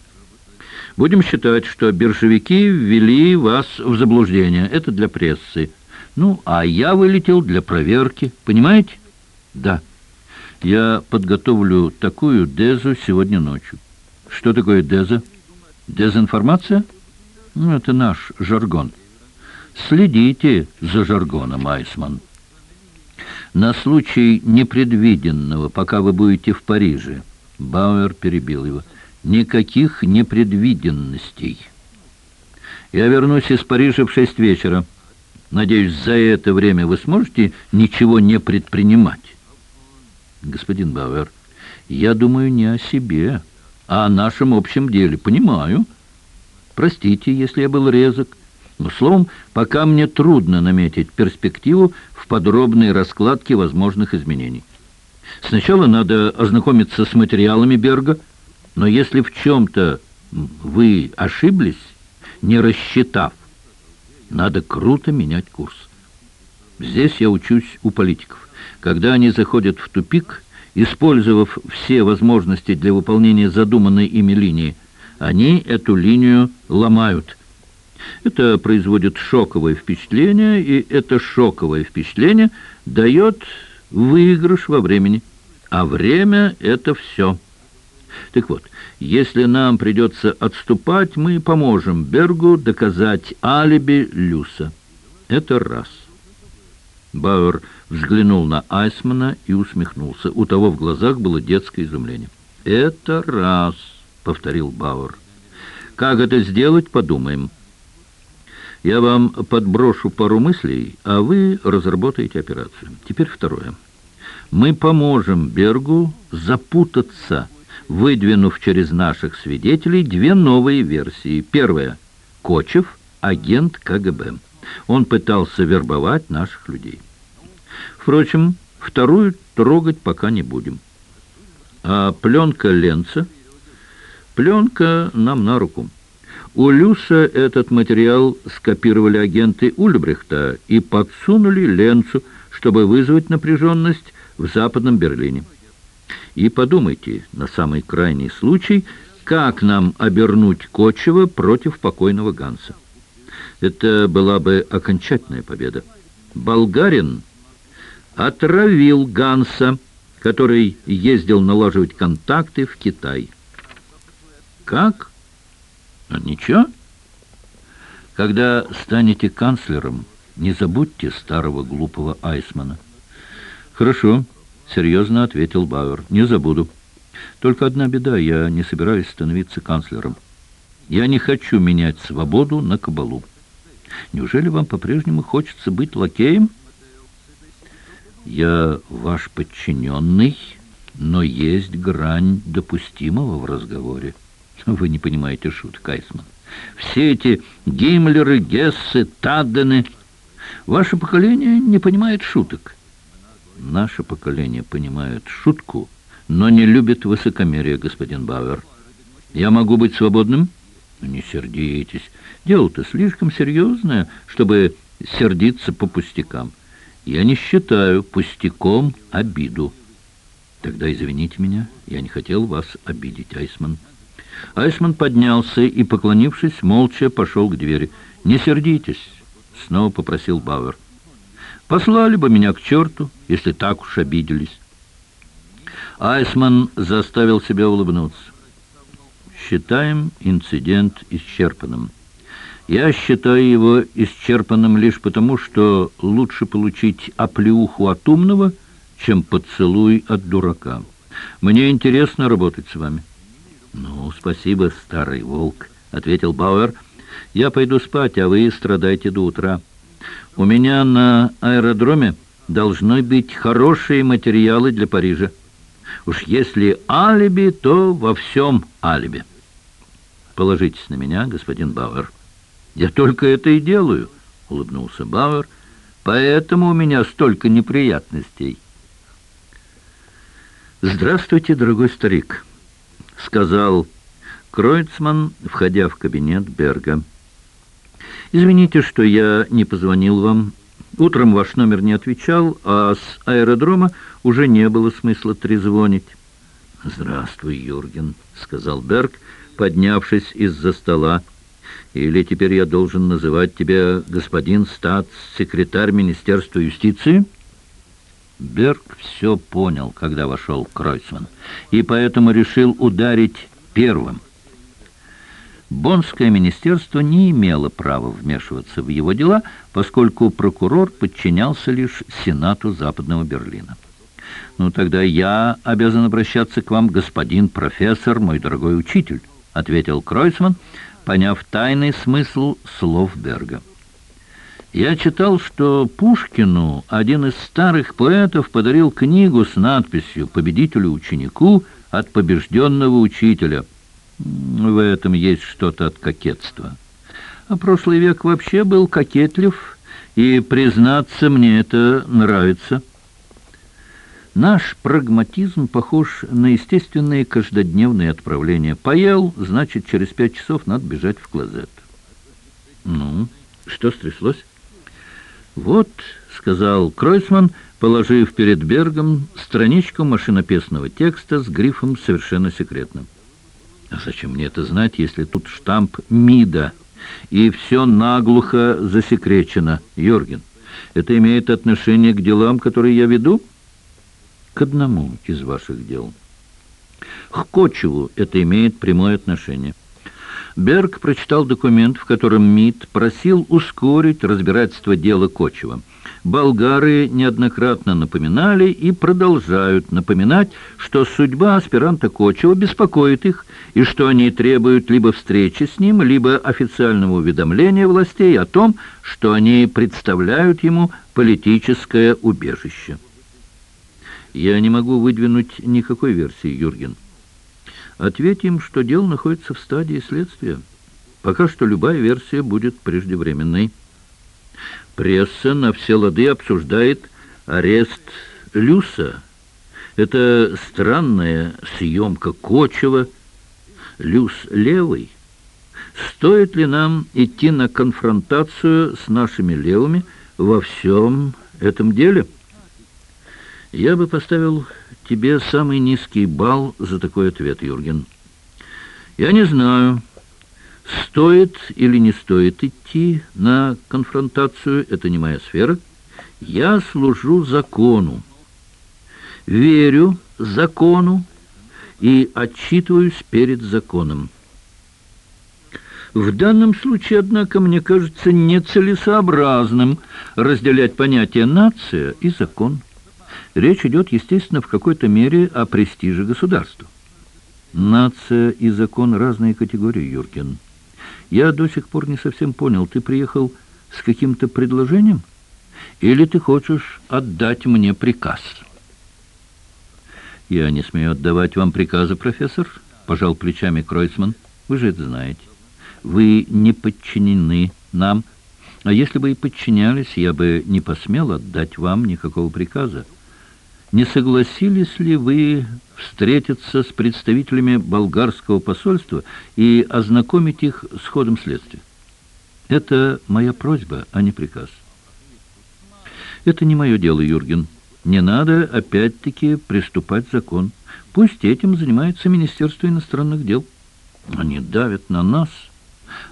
A: Будем считать, что биржевики ввели вас в заблуждение. Это для прессы. Ну, а я вылетел для проверки. Понимаете? Да. Я подготовлю такую дезу сегодня ночью. Что такое деза? Дезинформация? Ну, это наш жаргон. Следите за жаргоном, Айсман. На случай непредвиденного, пока вы будете в Париже, Бауэр перебил его, никаких непредвиденностей. Я вернусь из Парижа в шесть вечера. Надеюсь, за это время вы сможете ничего не предпринимать господин Бауэр, я думаю не о себе, а о нашем общем деле. Понимаю. Простите, если я был резок. Но, словом, пока мне трудно наметить перспективу в подробной раскладке возможных изменений. Сначала надо ознакомиться с материалами Берга, но если в чем-то вы ошиблись, не рассчитав, надо круто менять курс. Здесь я учусь у политиков. Когда они заходят в тупик, использовав все возможности для выполнения задуманной ими линии, они эту линию ломают. Это производит шоковое впечатление, и это шоковое впечатление дает выигрыш во времени. А время — это все. Так вот, если нам придется отступать, мы поможем Бергу доказать алиби Люса. Это раз. Бауэр взглянул на Айсмана и усмехнулся. У того в глазах было детское изумление. «Это раз», — повторил Бауэр. «Как это сделать, подумаем. Я вам подброшу пару мыслей, а вы разработаете операцию. Теперь второе. Мы поможем Бергу запутаться» выдвинув через наших свидетелей две новые версии. Первая – Кочев, агент КГБ. Он пытался вербовать наших людей. Впрочем, вторую трогать пока не будем. А пленка Ленца? Пленка нам на руку. У Люса этот материал скопировали агенты Ульбрихта и подсунули Ленцу, чтобы вызвать напряженность в Западном Берлине. И подумайте, на самый крайний случай, как нам обернуть Кочева против покойного Ганса. Это была бы окончательная победа. Болгарин отравил Ганса, который ездил налаживать контакты в Китай. Как? А ничего. Когда станете канцлером, не забудьте старого глупого Айсмана. Хорошо. — серьезно ответил Бауэр. «Не забуду. Только одна беда, я не собираюсь становиться канцлером. Я не хочу менять свободу на кабалу. Неужели вам по-прежнему хочется быть лакеем?» «Я ваш подчиненный, но есть грань допустимого в разговоре. Вы не понимаете шуток, Айсман. Все эти Гиммлеры, Гессы, Таддены... Ваше поколение не понимает шуток». Наше поколение понимает шутку, но не любит высокомерие, господин Бауэр. Я могу быть свободным? Не сердитесь. Дело-то слишком серьезное, чтобы сердиться по пустякам. Я не считаю пустяком обиду. Тогда извините меня, я не хотел вас обидеть, Айсман. Айсман поднялся и, поклонившись, молча пошел к двери. «Не сердитесь», — снова попросил Бауэр. Послали бы меня к черту, если так уж обиделись. Айсман заставил себя улыбнуться. Считаем инцидент исчерпанным. Я считаю его исчерпанным лишь потому, что лучше получить оплеуху от умного, чем поцелуй от дурака. Мне интересно работать с вами. Ну, спасибо, старый волк, ответил Бауэр. Я пойду спать, а вы страдайте до утра. У меня на аэродроме должны быть хорошие материалы для Парижа. Уж если алиби, то во всем алиби. Положитесь на меня, господин Бауэр. Я только это и делаю, улыбнулся Бауэр. Поэтому у меня столько неприятностей. «Здравствуйте, дорогой старик», — сказал Кройцман, входя в кабинет Берга. «Извините, что я не позвонил вам. Утром ваш номер не отвечал, а с аэродрома уже не было смысла трезвонить». «Здравствуй, Юрген», — сказал Берг, поднявшись из-за стола. «Или теперь я должен называть тебя господин статс-секретарь Министерства юстиции?» Берг все понял, когда вошел Кройцман, и поэтому решил ударить первым. Боннское министерство не имело права вмешиваться в его дела, поскольку прокурор подчинялся лишь Сенату Западного Берлина. «Ну, тогда я обязан обращаться к вам, господин профессор, мой дорогой учитель», ответил Кройцман, поняв тайный смысл слов Берга. «Я читал, что Пушкину один из старых поэтов подарил книгу с надписью «Победителю ученику от побежденного учителя», в этом есть что-то от кокетства. А прошлый век вообще был кокетлив, и, признаться, мне это нравится. Наш прагматизм похож на естественные каждодневные отправления. Поел, значит, через пять часов надо бежать в клозет. Ну, что стряслось? Вот, сказал Кройсман, положив перед Бергом страничку машинописного текста с грифом «Совершенно секретным». А зачем мне это знать, если тут штамп МИДа, и все наглухо засекречено, Йорген? Это имеет отношение к делам, которые я веду? К одному из ваших дел. К Кочеву это имеет прямое отношение. Берг прочитал документ, в котором МИД просил ускорить разбирательство дела Кочева. Болгары неоднократно напоминали и продолжают напоминать, что судьба аспиранта Кочева беспокоит их, и что они требуют либо встречи с ним, либо официального уведомления властей о том, что они представляют ему политическое убежище. Я не могу выдвинуть никакой версии, Юрген. Ответь им, что дело находится в стадии следствия. Пока что любая версия будет преждевременной. Пресса на все лады обсуждает арест Люса. Это странная съемка Кочева. Люс левый. Стоит ли нам идти на конфронтацию с нашими левыми во всем этом деле? Я бы поставил тебе самый низкий балл за такой ответ, Юрген. Я не знаю, стоит или не стоит идти на конфронтацию, это не моя сфера. Я служу закону, верю закону и отчитываюсь перед законом. В данном случае, однако, мне кажется нецелесообразным разделять понятия «нация» и «закон». Речь идет, естественно, в какой-то мере о престиже государства. Нация и закон – разные категории, Юркин. Я до сих пор не совсем понял, ты приехал с каким-то предложением? Или ты хочешь отдать мне приказ? Я не смею отдавать вам приказы, профессор, пожал плечами Кройцман. Вы же это знаете. Вы не подчинены нам. А если бы и подчинялись, я бы не посмел отдать вам никакого приказа не согласились ли вы встретиться с представителями болгарского посольства и ознакомить их с ходом следствия? Это моя просьба, а не приказ. Это не мое дело, Юрген. Не надо, опять-таки, приступать закон. Пусть этим занимается Министерство иностранных дел. Они давят на нас.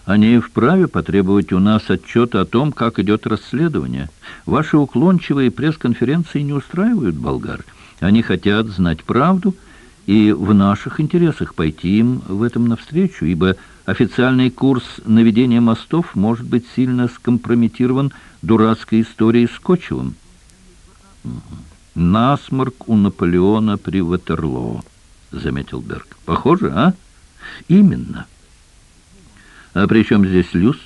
A: Они вправе потребовать у нас отчета о том, как идет расследование. Ваши уклончивые пресс-конференции не устраивают болгар. Они хотят знать правду, и в наших интересах пойти им в этом навстречу, ибо официальный курс наведения мостов может быть сильно скомпрометирован дурацкой историей с Кочевым. «Насморк у Наполеона при Ватерлоо», — заметил Берг. «Похоже, а?» «Именно». А при чем здесь Люс?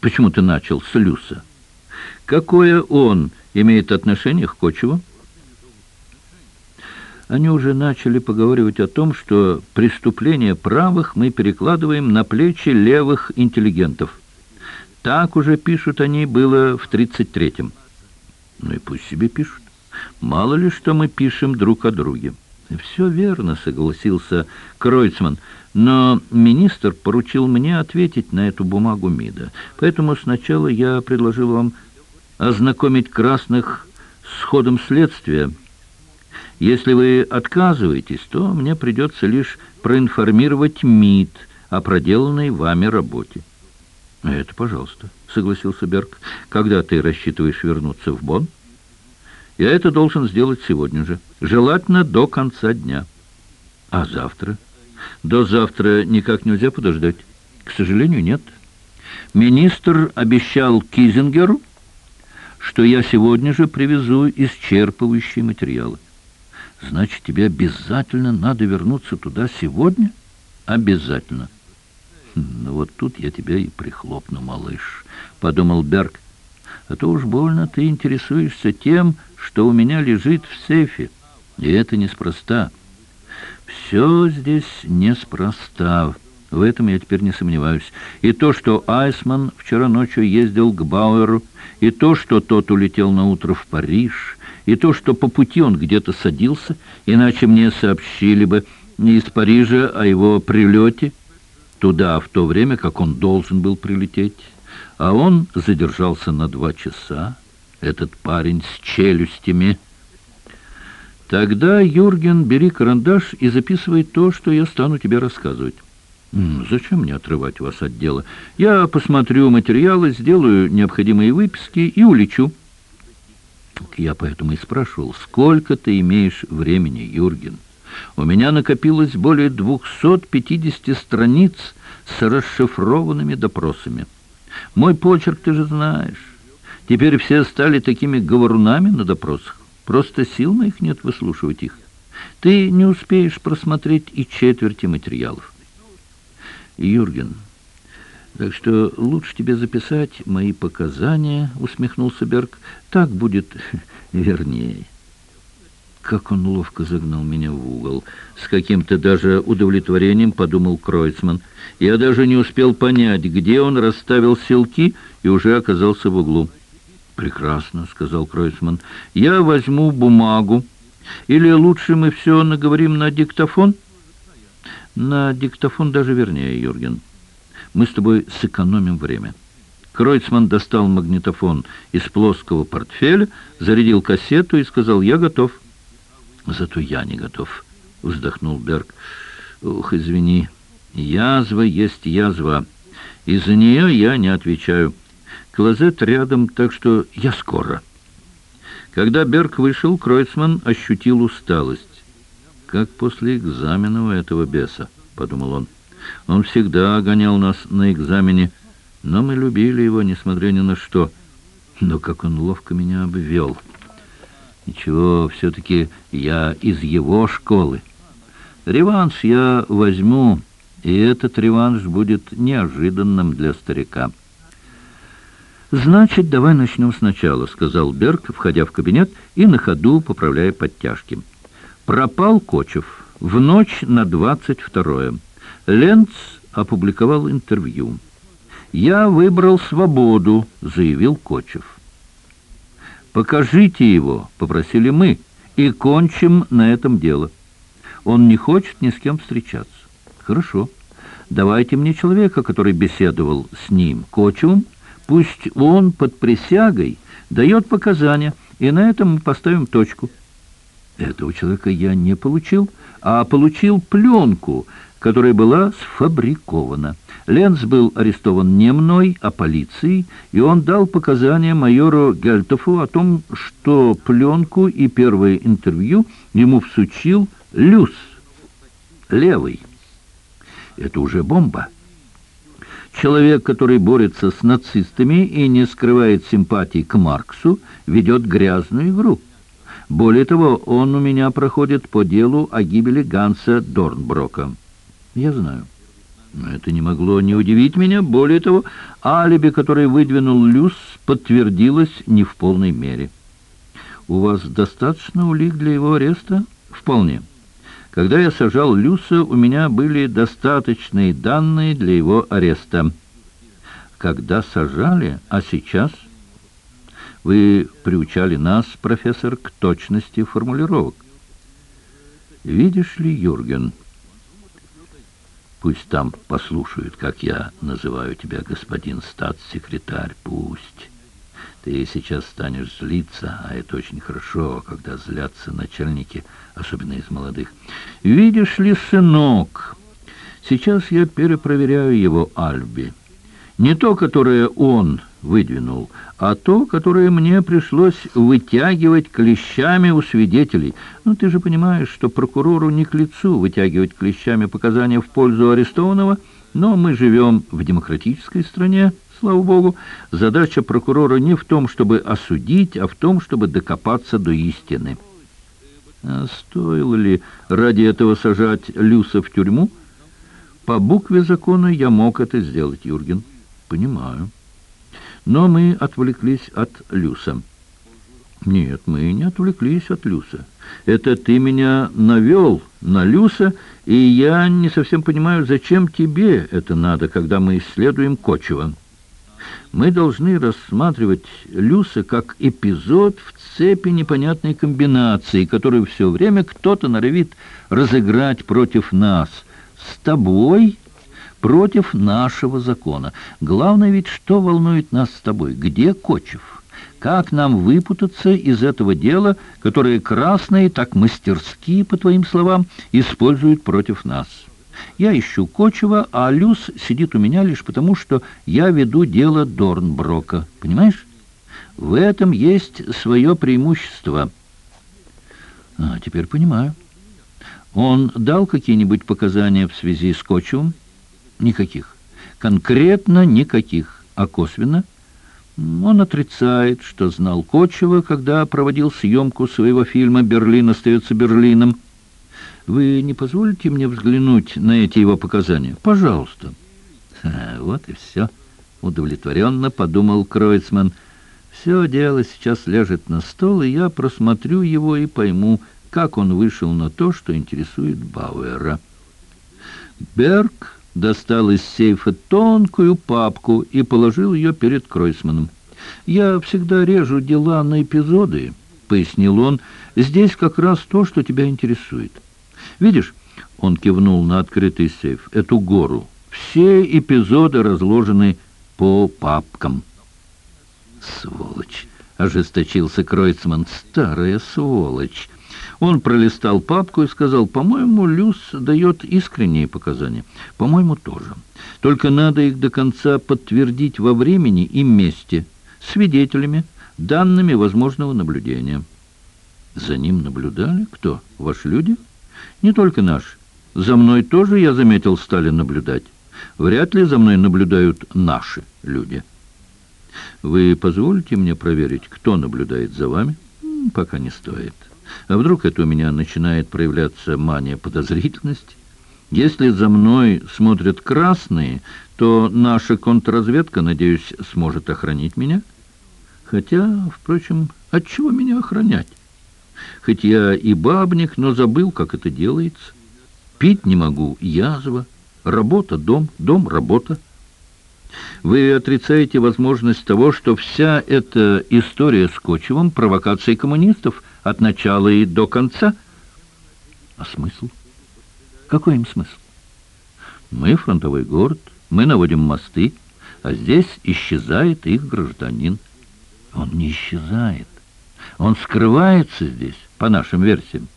A: Почему ты начал с Люса? Какое он имеет отношение к Кочеву? Они уже начали поговаривать о том, что преступления правых мы перекладываем на плечи левых интеллигентов. Так уже пишут они было в 33-м. Ну и пусть себе пишут. Мало ли, что мы пишем друг о друге. «Все верно», — согласился Кройцман, «но министр поручил мне ответить на эту бумагу МИДа. Поэтому сначала я предложил вам ознакомить красных с ходом следствия. Если вы отказываетесь, то мне придется лишь проинформировать МИД о проделанной вами работе». «Это пожалуйста», — согласился Берг. «Когда ты рассчитываешь вернуться в Бонн?» Я это должен сделать сегодня же. Желательно до конца дня. А завтра? До завтра никак нельзя подождать. К сожалению, нет. Министр обещал Кизингеру, что я сегодня же привезу исчерпывающие материалы. Значит, тебе обязательно надо вернуться туда сегодня? Обязательно. Ну вот тут я тебя и прихлопну, малыш, подумал Берг. А то уж больно ты интересуешься тем, что у меня лежит в сейфе. И это неспроста. Все здесь неспроста. В этом я теперь не сомневаюсь. И то, что Айсман вчера ночью ездил к Бауэру, и то, что тот улетел на утро в Париж, и то, что по пути он где-то садился, иначе мне сообщили бы не из Парижа о его прилете туда в то время, как он должен был прилететь. А он задержался на два часа, этот парень с челюстями. Тогда, Юрген, бери карандаш и записывай то, что я стану тебе рассказывать. «Зачем мне отрывать вас от дела? Я посмотрю материалы, сделаю необходимые выписки и улечу». Я поэтому и спрашивал, сколько ты имеешь времени, Юрген? У меня накопилось более 250 страниц с расшифрованными допросами. Мой почерк ты же знаешь. Теперь все стали такими говорунами на допросах. Просто сил моих нет выслушивать их. Ты не успеешь просмотреть и четверти материалов. Юрген, так что лучше тебе записать мои показания, усмехнулся Берг. Так будет вернее. Как он ловко загнал меня в угол. С каким-то даже удовлетворением подумал Кройцман. Я даже не успел понять, где он расставил селки и уже оказался в углу. «Прекрасно», — сказал Кройцман. «Я возьму бумагу. Или лучше мы все наговорим на диктофон?» На диктофон даже вернее, Юрген. Мы с тобой сэкономим время. Кройцман достал магнитофон из плоского портфеля, зарядил кассету и сказал «Я готов». «Зато я не готов», — вздохнул Берг. «Ух, извини, язва есть язва. Из-за нее я не отвечаю. Клозет рядом, так что я скоро». Когда Берг вышел, Кройцман ощутил усталость как после экзамена у этого беса», — подумал он. «Он всегда гонял нас на экзамене, но мы любили его, несмотря ни на что. Но как он ловко меня обвел. Ничего, все-таки я из его школы. Реванш я возьму, и этот реванш будет неожиданным для старика». «Значит, давай начнем сначала», — сказал Берг, входя в кабинет и на ходу поправляя подтяжки. Пропал Кочев в ночь на 22-е. Ленц опубликовал интервью. «Я выбрал свободу», — заявил Кочев. «Покажите его», — попросили мы, — «и кончим на этом дело. Он не хочет ни с кем встречаться». «Хорошо. Давайте мне человека, который беседовал с ним, Кочевым. Пусть он под присягой дает показания, и на этом мы поставим точку». Этого человека я не получил, а получил пленку, которая была сфабрикована. Ленц был арестован не мной, а полицией, и он дал показания майору Гельтофу о том, что пленку и первое интервью ему всучил Люс, левый. Это уже бомба. Человек, который борется с нацистами и не скрывает симпатий к Марксу, ведет грязную игру. Более того, он у меня проходит по делу о гибели Ганса Дорнброка. Я знаю. Но это не могло не удивить меня. Более того, алиби, которое выдвинул Люс, подтвердилось не в полной мере. У вас достаточно улик для его ареста? Вполне. Когда я сажал Люса, у меня были достаточные данные для его ареста. Когда сажали, а сейчас... Вы приучали нас, профессор, к точности формулировок. Видишь ли, Юрген, пусть там послушают, как я называю тебя, господин статс-секретарь, пусть. Ты сейчас станешь злиться, а это очень хорошо, когда злятся начальники, особенно из молодых. Видишь ли, сынок, сейчас я перепроверяю его альби. Не то, которое он выдвинул, а то, которое мне пришлось вытягивать клещами у свидетелей. Ну, ты же понимаешь, что прокурору не к лицу вытягивать клещами показания в пользу арестованного, но мы живем в демократической стране, слава богу. Задача прокурора не в том, чтобы осудить, а в том, чтобы докопаться до истины. А стоило ли ради этого сажать Люса в тюрьму? По букве закона я мог это сделать, Юрген. Понимаю. Но мы отвлеклись от Люса. Нет, мы не отвлеклись от Люса. Это ты меня навел на Люса, и я не совсем понимаю, зачем тебе это надо, когда мы исследуем Кочева. Мы должны рассматривать Люса как эпизод в цепи непонятной комбинации, которую все время кто-то норовит разыграть против нас. С тобой против нашего закона. Главное ведь, что волнует нас с тобой? Где Кочев? Как нам выпутаться из этого дела, которое красные так мастерски, по твоим словам, используют против нас? Я ищу Кочева, а Люс сидит у меня лишь потому, что я веду дело Дорнброка. Понимаешь? В этом есть свое преимущество. А, теперь понимаю. Он дал какие-нибудь показания в связи с Кочевым? Никаких. Конкретно никаких. А косвенно – он отрицает, что знал Кочева, когда проводил съемку своего фильма «Берлин остается Берлином». Вы не позволите мне взглянуть на эти его показания? Пожалуйста. А, вот и все. Удовлетворенно подумал Кройцман. Все дело сейчас лежит на стол, и я просмотрю его и пойму, как он вышел на то, что интересует Бауэра. Берг достал из сейфа тонкую папку и положил ее перед Кройсманом. «Я всегда режу дела на эпизоды», — пояснил он. «Здесь как раз то, что тебя интересует. Видишь?» — он кивнул на открытый сейф. «Эту гору. Все эпизоды разложены по папкам». «Сволочь!» — ожесточился Кройцман. «Старая сволочь!» Он пролистал папку и сказал, «По-моему, Люс дает искренние показания. По-моему, тоже. Только надо их до конца подтвердить во времени и месте, свидетелями, данными возможного наблюдения». За ним наблюдали? Кто? Ваши люди? Не только наши. За мной тоже, я заметил, стали наблюдать. Вряд ли за мной наблюдают наши люди. Вы позволите мне проверить, кто наблюдает за вами? Пока не стоит. А вдруг это у меня начинает проявляться мания подозрительности? Если за мной смотрят красные, то наша контрразведка, надеюсь, сможет охранить меня. Хотя, впрочем, от чего меня охранять? Хоть я и бабник, но забыл, как это делается. Пить не могу, язва. Работа, дом, дом, работа. Вы отрицаете возможность того, что вся эта история с Кочевым – провокация коммунистов – от начала и до конца. А смысл? Какой им смысл? Мы фронтовой город, мы наводим мосты, а здесь исчезает их гражданин. Он не исчезает. Он скрывается здесь, по нашим версиям.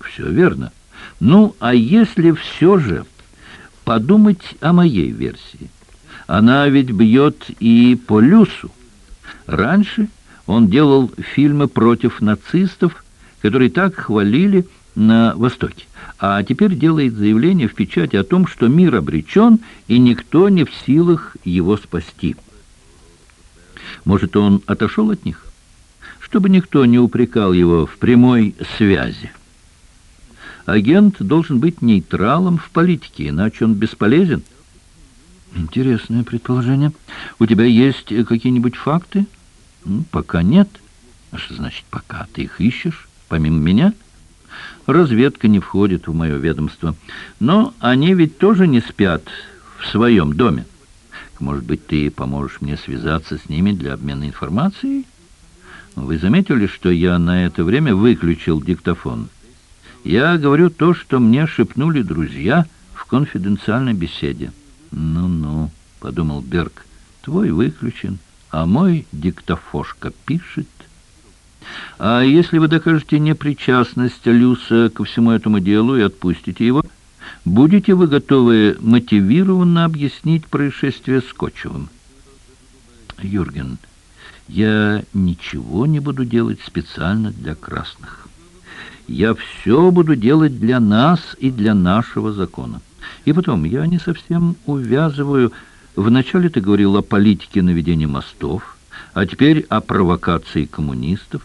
A: Все верно. Ну, а если все же подумать о моей версии? Она ведь бьет и по Люсу. Раньше он делал фильмы против нацистов, которые так хвалили на Востоке. А теперь делает заявление в печати о том, что мир обречен, и никто не в силах его спасти. Может, он отошел от них? Чтобы никто не упрекал его в прямой связи. Агент должен быть нейтралом в политике, иначе он бесполезен. Интересное предположение. У тебя есть какие-нибудь факты? Ну, пока нет. А что значит пока? Ты их ищешь, помимо меня? Разведка не входит в мое ведомство. Но они ведь тоже не спят в своем доме. Может быть, ты поможешь мне связаться с ними для обмена информацией? Вы заметили, что я на это время выключил диктофон? Я говорю то, что мне шепнули друзья в конфиденциальной беседе. «Ну-ну», — подумал Берг, — «твой выключен» а мой диктофошка пишет. А если вы докажете непричастность Люса ко всему этому делу и отпустите его, будете вы готовы мотивированно объяснить происшествие с Кочевым? Юрген, я ничего не буду делать специально для красных. Я все буду делать для нас и для нашего закона. И потом, я не совсем увязываю Вначале ты говорил о политике наведения мостов, а теперь о провокации коммунистов.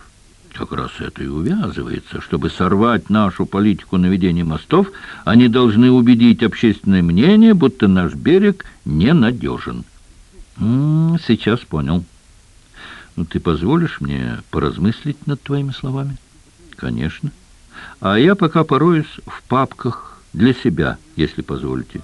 A: Как раз это и увязывается. Чтобы сорвать нашу политику наведения мостов, они должны убедить общественное мнение, будто наш берег ненадежен. М сейчас понял. Ну, ты позволишь мне поразмыслить над твоими словами? Конечно. А я пока пороюсь в папках для себя, если позволите.